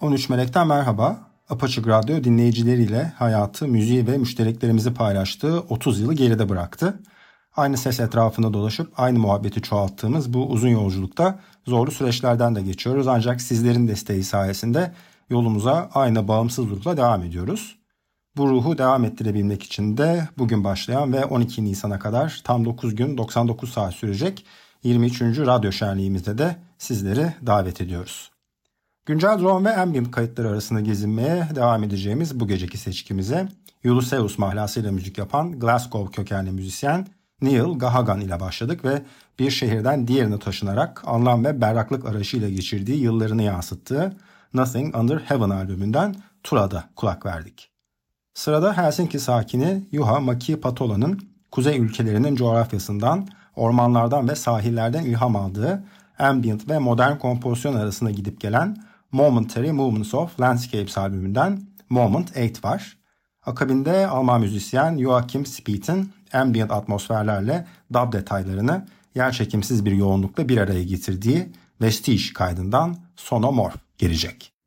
13 Melek'ten merhaba. Apaçık Radyo dinleyicileriyle hayatı, müziği ve müştereklerimizi paylaştığı 30 yılı geride bıraktı. Aynı ses etrafında dolaşıp aynı muhabbeti çoğalttığımız bu uzun yolculukta zorlu süreçlerden de geçiyoruz. Ancak sizlerin desteği sayesinde yolumuza aynı bağımsız ruhla devam ediyoruz. Bu ruhu devam ettirebilmek için de bugün başlayan ve 12 Nisan'a kadar tam 9 gün 99 saat sürecek 23. Radyo Şenliğimizde de sizleri davet ediyoruz. Güncel drone ve ambient kayıtları arasında gezinmeye devam edeceğimiz bu geceki seçkimize Ulysses mahlasıyla müzik yapan Glasgow kökenli müzisyen Neil Gahagan ile başladık ve bir şehirden diğerine taşınarak anlam ve berraklık arayışıyla geçirdiği yıllarını yansıttığı Nothing Under Heaven albümünden Tura'da kulak verdik. Sırada Helsinki sakini Juha Maki Patola'nın kuzey ülkelerinin coğrafyasından, ormanlardan ve sahillerden ilham aldığı ambient ve modern kompozisyon arasında gidip gelen Momentary Movements of Landscapes albümünden Moment 8 var. Akabinde Alman müzisyen Joachim Spieth'in ambient atmosferlerle dub detaylarını yerçekimsiz bir yoğunlukla bir araya getirdiği Vestige kaydından Sonomorph gelecek.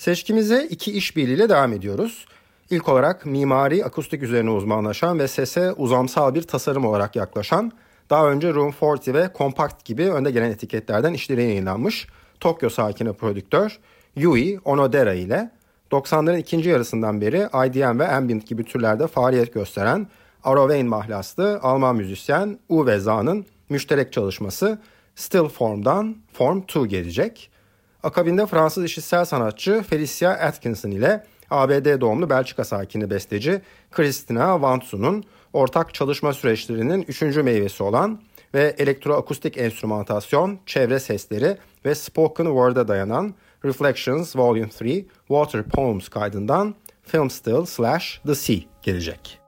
Seçkimize iki işbirliğiyle devam ediyoruz. İlk olarak mimari akustik üzerine uzmanlaşan ve sese uzamsal bir tasarım olarak yaklaşan, daha önce Room 40 ve Compact gibi önde gelen etiketlerden işleri yayınlanmış Tokyo sakini prodüktör Yui Onodera ile 90'ların ikinci yarısından beri IDM ve ambient gibi türlerde faaliyet gösteren Arovein mahlaslı Alman müzisyen Uwe Zah'nın müşterek çalışması Still Form'dan Form 2 gelecek. Akabinde Fransız işitsel sanatçı Felicia Atkinson ile ABD doğumlu Belçika sakini besteci Christina Vantsu'nun ortak çalışma süreçlerinin üçüncü meyvesi olan ve elektroakustik enstrümantasyon, çevre sesleri ve spoken word'a dayanan Reflections Volume 3 Water Poems kaydından Film Still slash The Sea gelecek.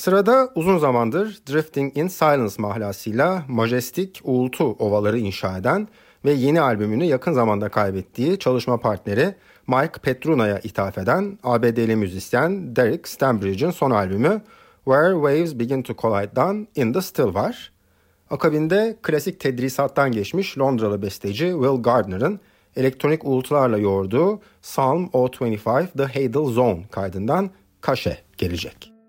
Sırada uzun zamandır Drifting in Silence mahlasıyla majestik uğultu ovaları inşa eden ve yeni albümünü yakın zamanda kaybettiği çalışma partneri Mike Petruna'ya ithaf eden ABD'li müzisyen Derek Stambridge'in son albümü Where Waves Begin to Collide'dan In the Still var. Akabinde klasik tedrisattan geçmiş Londralı besteci Will Gardner'ın elektronik uğultularla yoğurduğu Psalm 025 The Hadal Zone kaydından Kaşe gelecek.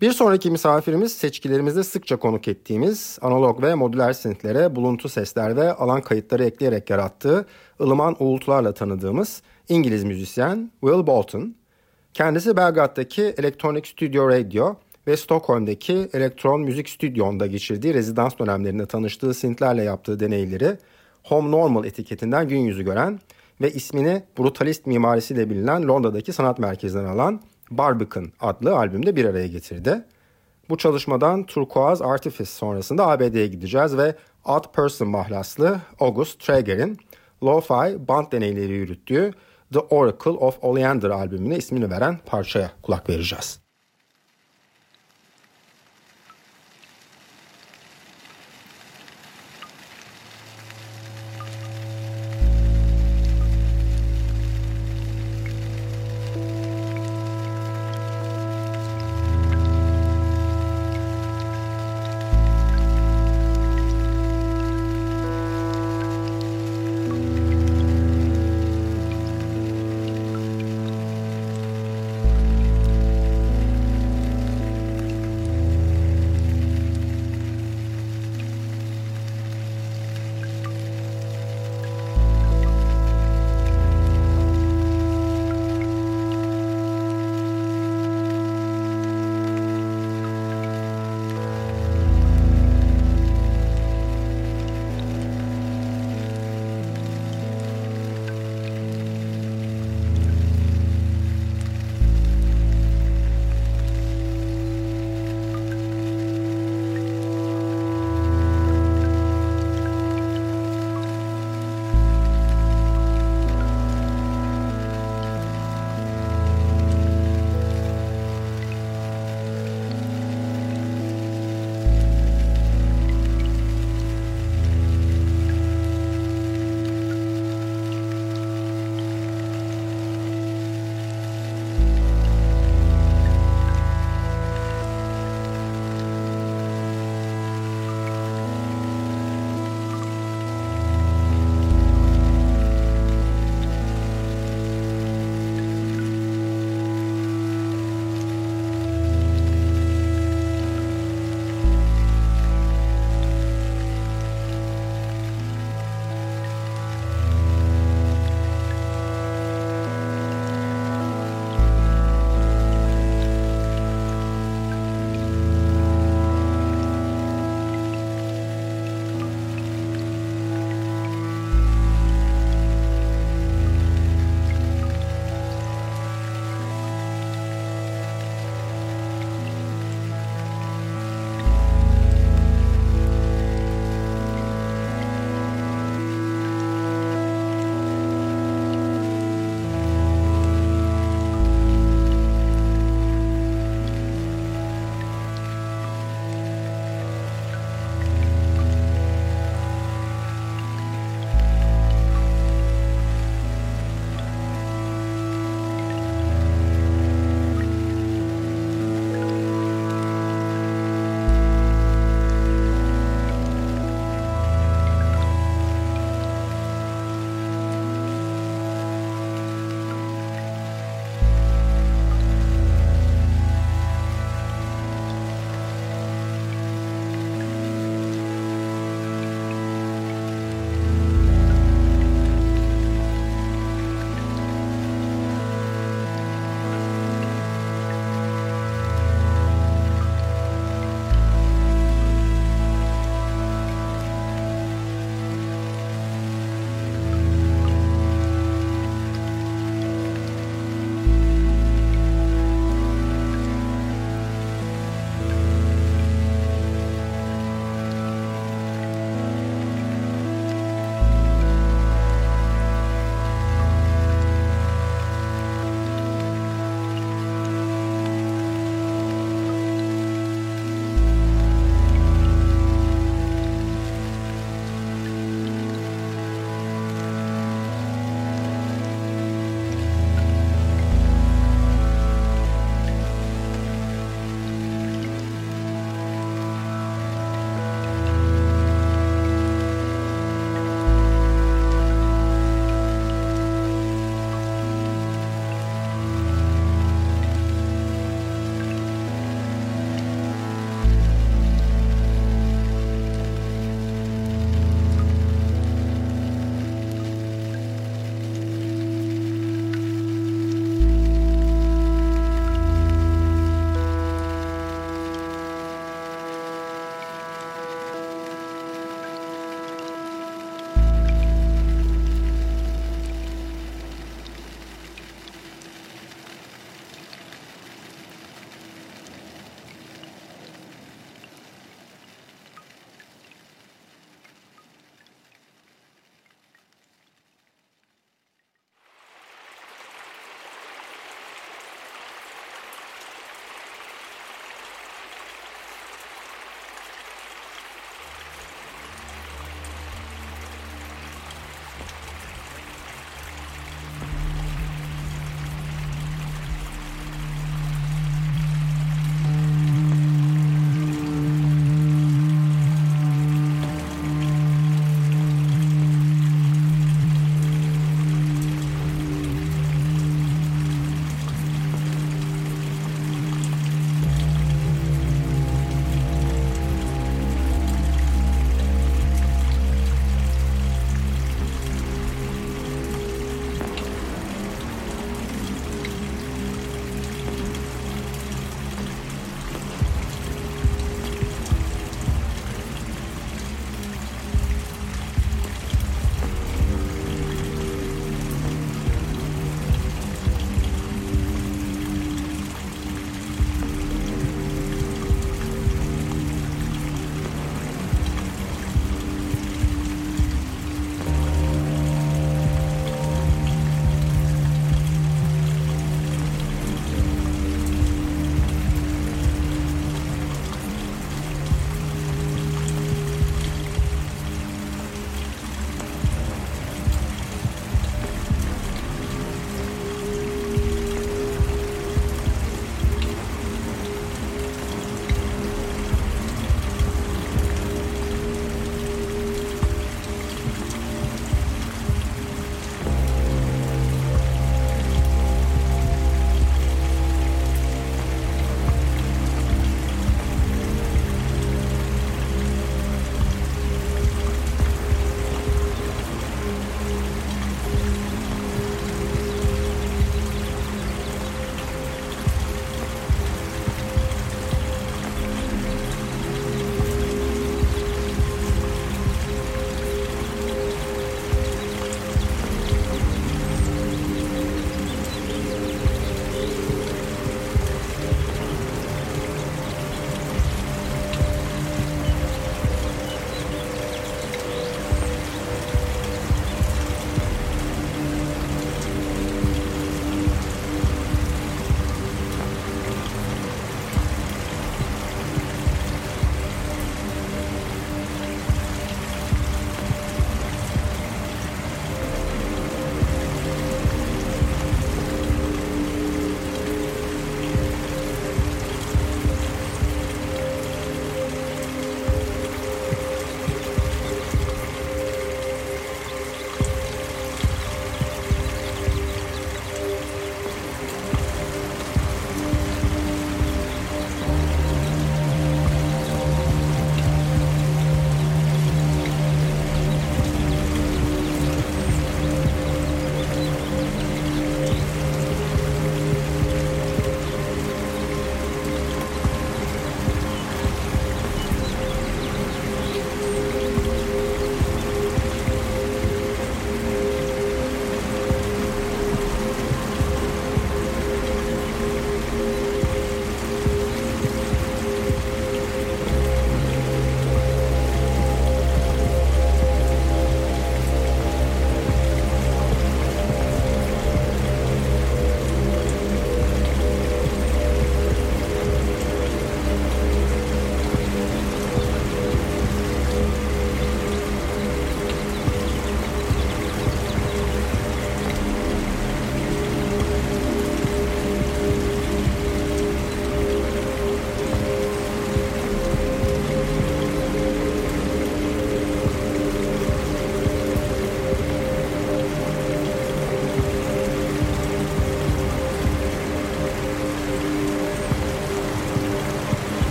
Bir sonraki misafirimiz seçkilerimizde sıkça konuk ettiğimiz analog ve modüler synth'lere buluntu sesler ve alan kayıtları ekleyerek yarattığı ılıman uğultularla tanıdığımız İngiliz müzisyen Will Bolton. Kendisi Belgrad'daki Electronic Studio Radio ve Stockholm'daki Elektron Müzik Stüdyo'nda geçirdiği rezidans dönemlerinde tanıştığı synthlerle yaptığı deneyleri Home Normal etiketinden gün yüzü gören ve ismini brutalist mimarisiyle bilinen Londra'daki sanat merkezinden alan Barbican adlı albümde bir araya getirdi. Bu çalışmadan Turquoise Artifice sonrasında ABD'ye gideceğiz ve Odd Person mahlaslı August Traeger'in lo-fi band deneyleri yürüttüğü The Oracle of Oleander albümüne ismini veren parçaya kulak vereceğiz.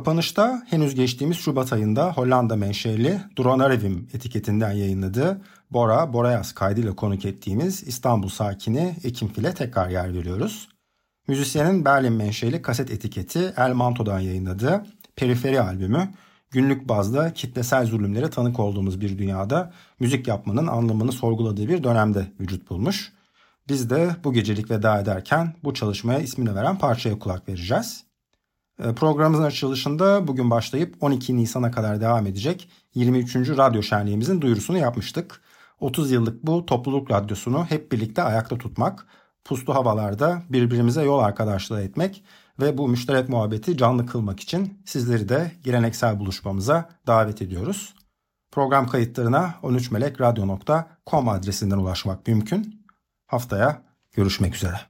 Kapanışta henüz geçtiğimiz Şubat ayında Hollanda menşeli Dronarevim etiketinden yayınladığı Bora Boreas kaydıyla konuk ettiğimiz İstanbul sakini Ekim Fil'e tekrar yer veriyoruz. Müzisyenin Berlin menşeli kaset etiketi El Manto'dan yayınladığı Periferi albümü günlük bazda kitlesel zulümlere tanık olduğumuz bir dünyada müzik yapmanın anlamını sorguladığı bir dönemde vücut bulmuş. Biz de bu gecelik veda ederken bu çalışmaya ismini veren parçaya kulak vereceğiz. Ee, programımızın açılışında bugün başlayıp 12 Nisan'a kadar devam edecek 23. Radyo Şenliğimizin duyurusunu yapmıştık. 30 yıllık bu topluluk radyosunu hep birlikte ayakta tutmak, puslu havalarda birbirimize yol arkadaşlığı etmek ve bu müşterek muhabbeti canlı kılmak için sizleri de geleneksel buluşmamıza davet ediyoruz. Program kayıtlarına 13melekradyo.com adresinden ulaşmak mümkün. Haftaya görüşmek üzere.